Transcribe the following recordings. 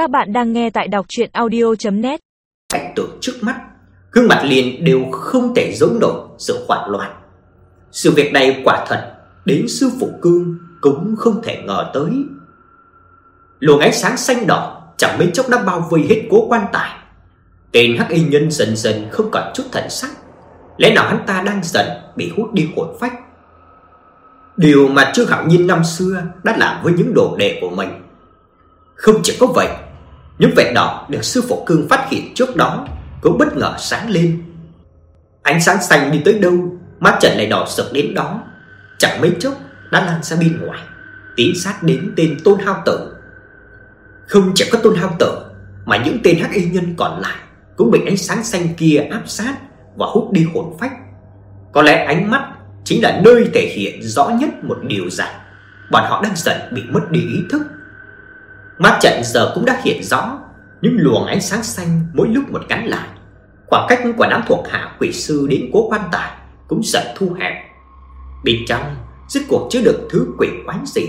Các bạn đang nghe tại đọc chuyện audio.net Cảnh tượng trước mắt, Gương mặt liền đều không thể giấu nổi sự hoảng loạn. Sự việc này quả thật Đến sư phụ cương cũng không thể ngờ tới. Luồng ánh sáng xanh đỏ Chẳng mấy chốc đã bao vây hết cố quan tài. Tên hắc y nhân dần dần không còn chút thần sắc. Lẽ nào hắn ta đang dần bị hút đi hồn phách? Điều mà Trương Hạo Nhiên năm xưa đã làm với những đồ đệ của mình. Không chỉ có vậy những vệt đỏ được sư phụ cương phát hiện trước đó Cũng bất ngờ sáng lên. Ánh sáng xanh đi tới đâu Mắt trận lại đỏ sực đến đó. Chẳng mấy chốc đã lan ra bên ngoài, Tiến sát đến tên Tôn Hao Tử. Không chỉ có Tôn Hao Tử Mà những tên hắc y nhân còn lại Cũng bị ánh sáng xanh kia áp sát Và hút đi hồn phách. Có lẽ ánh mắt chính là nơi thể hiện rõ nhất một điều rằng bọn họ đang dần bị mất đi ý thức. Mắt trận giờ cũng đã hiện rõ những luồng ánh sáng xanh mỗi lúc một ngắn lại. Khoảng cách của đám thuộc hạ quỷ sư đến cố quan tài cũng dần thu hẹp. Bên trong rốt cuộc chứa được thứ quỷ quái gì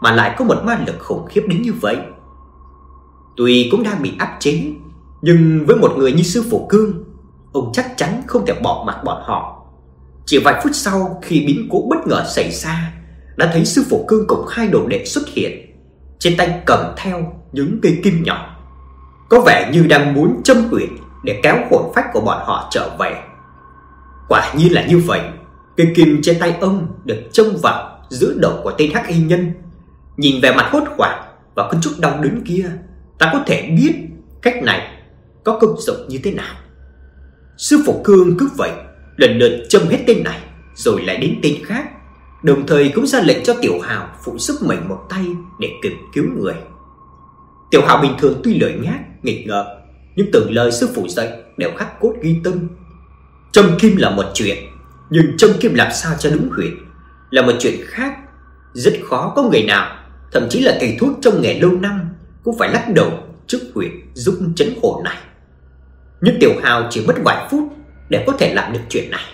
mà lại có một ma lực khủng khiếp đến như vậy. Tuy cũng đang bị áp chế, nhưng với một người như sư phụ Cương, ông chắc chắn không thể bỏ mặc bọn họ chỉ vài phút sau khi biến cố bất ngờ xảy ra, đã thấy sư phụ cương cùng hai đồ đệ xuất hiện, trên tay cầm theo những cây kim nhỏ, có vẻ như đang muốn châm huyệt để kéo hồn phách của bọn họ trở về. Quả nhiên là như vậy, cây kim trên tay ông được châm vào giữa đầu của tên hắc y nhân. Nhìn về mặt hốt hoảng và cơn chút đau đớn kia, ta có thể biết cách này có công dụng như thế nào. Sư phụ Cương cứ vậy lần lượt châm hết tên này rồi lại đến tên khác, đồng thời cũng ra lệnh cho Tiểu Hào phụ giúp mình một tay để kịp cứu người. Tiểu Hào bình thường tuy lời nhác, nghịch ngợm, nhưng từng lời sư phụ dạy đều khắc cốt ghi tâm. Châm kim là một chuyện, nhưng châm kim làm sao cho đúng huyệt là một chuyện khác. Rất khó có người nào, thậm chí là thầy thuốc trong nghề lâu năm cũng phải lắc đầu trước huyệt giúp chấn khổ này. Nhưng Tiểu Hào chỉ mất vài phút để có thể làm được chuyện này.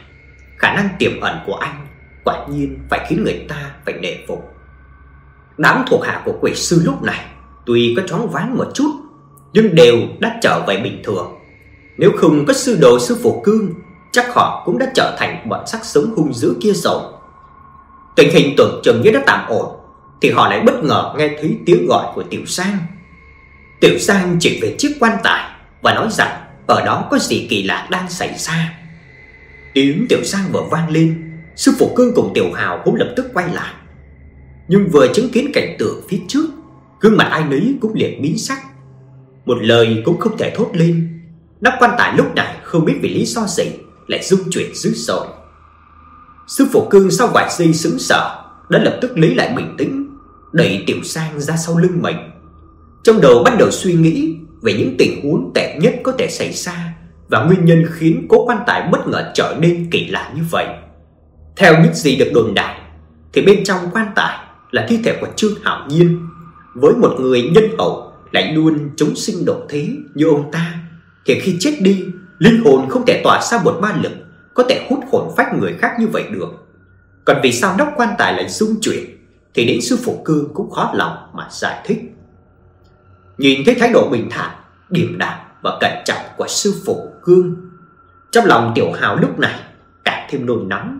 Khả năng tiềm ẩn của anh quả nhiên phải khiến người ta phải nể phục. Đám thuộc hạ của quỷ sư lúc này tuy có choáng váng một chút, nhưng đều đã trở về bình thường. Nếu không có sư đồ sư phụ cương, chắc họ cũng đã trở thành bọn sắc sống hung dữ kia rồi. Tình hình tưởng chừng như đã tạm ổn, thì họ lại bất ngờ nghe thấy tiếng gọi của Tiểu Sang. Tiểu Sang chỉ về chiếc quan tài và nói rằng ở đó có gì kỳ lạ đang xảy ra. Tiếng Tiểu Sang vừa vang lên, sư phụ Cương cùng Tiểu Hào cũng lập tức quay lại. Nhưng vừa chứng kiến cảnh tượng phía trước, gương mặt ai nấy cũng liền biến sắc. Một lời cũng không thể thốt lên. Nắp quan tài lúc này không biết vì lý do gì lại rung chuyển dữ dội. Sư phụ Cương sau vài giây sững sờ, đã lập tức lấy lại bình tĩnh, đẩy Tiểu Sang ra sau lưng mình. Trong đầu bắt đầu suy nghĩ về những tình huống tệ nhất có thể xảy ra và nguyên nhân khiến cố quan tài bất ngờ trở nên kỳ lạ như vậy. Theo những gì được đồn đại, thì bên trong quan tài là thi thể của Trương Hạo Nhiên, với một người nhân hậu lại luôn chống sinh độ thế như ông ta, thì khi chết đi, linh hồn không thể tỏa ra một ma lực có thể hút hồn phách người khác như vậy được. Còn vì sao nóc quan tài lại rung chuyển thì đến sư phụ cương cũng khó lòng mà giải thích. Nhìn thấy thái độ bình thản, điềm đạm và cẩn trọng của sư phụ Cương, trong lòng Tiểu Hào lúc này càng thêm nôn nóng.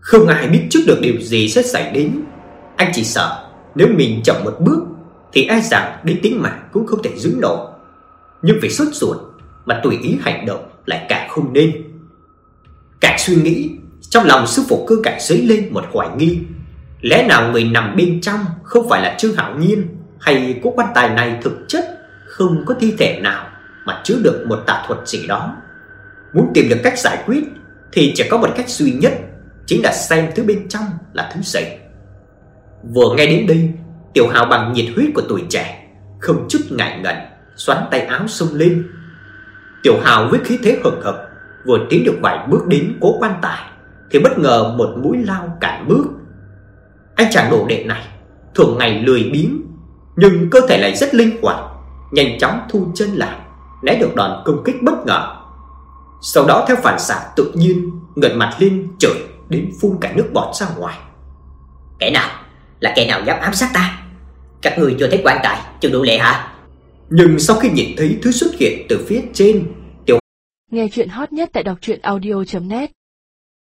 Không ai biết trước được điều gì sẽ xảy đến. Anh chỉ sợ nếu mình chậm một bước thì ai e rằng đến tính mạng cũng không thể giữ nổi. Nhưng vì sốt ruột mà tùy ý hành động lại càng không nên. Càng suy nghĩ, trong lòng sư phụ cơ càng dấy lên một hoài nghi. Lẽ nào người nằm bên trong không phải là Trương Hạo Nhiên hay cố quan tài này thực chất không có thi thể nào mà chứa được một tà thuật gì đó. Muốn tìm được cách giải quyết thì chỉ có một cách duy nhất, chính là xem thứ bên trong là thứ gì. Vừa nghe đến đây, Tiểu Hào bằng nhiệt huyết của tuổi trẻ, không chút ngại ngần, xoắn tay áo xông lên. Tiểu Hào với khí thế hừng hực, vừa tiến được vài bước đến cố quan tài thì bất ngờ một mũi lao cản bước. Anh chàng đồ đệ này thường ngày lười biếng nhưng cơ thể lại rất linh hoạt, nhanh chóng thu chân lại, né được đòn công kích bất ngờ. Sau đó theo phản xạ tự nhiên, ngẩng mặt lên trời đến phun cả nước bọt ra ngoài. Kẻ nào? Là kẻ nào dám ám sát ta? Các người chưa thấy quan tài, chưa đủ lệ hả? Nhưng sau khi nhìn thấy thứ xuất hiện từ phía trên, Tiểu Nghe chuyện hot nhất tại đọc truyện audio.net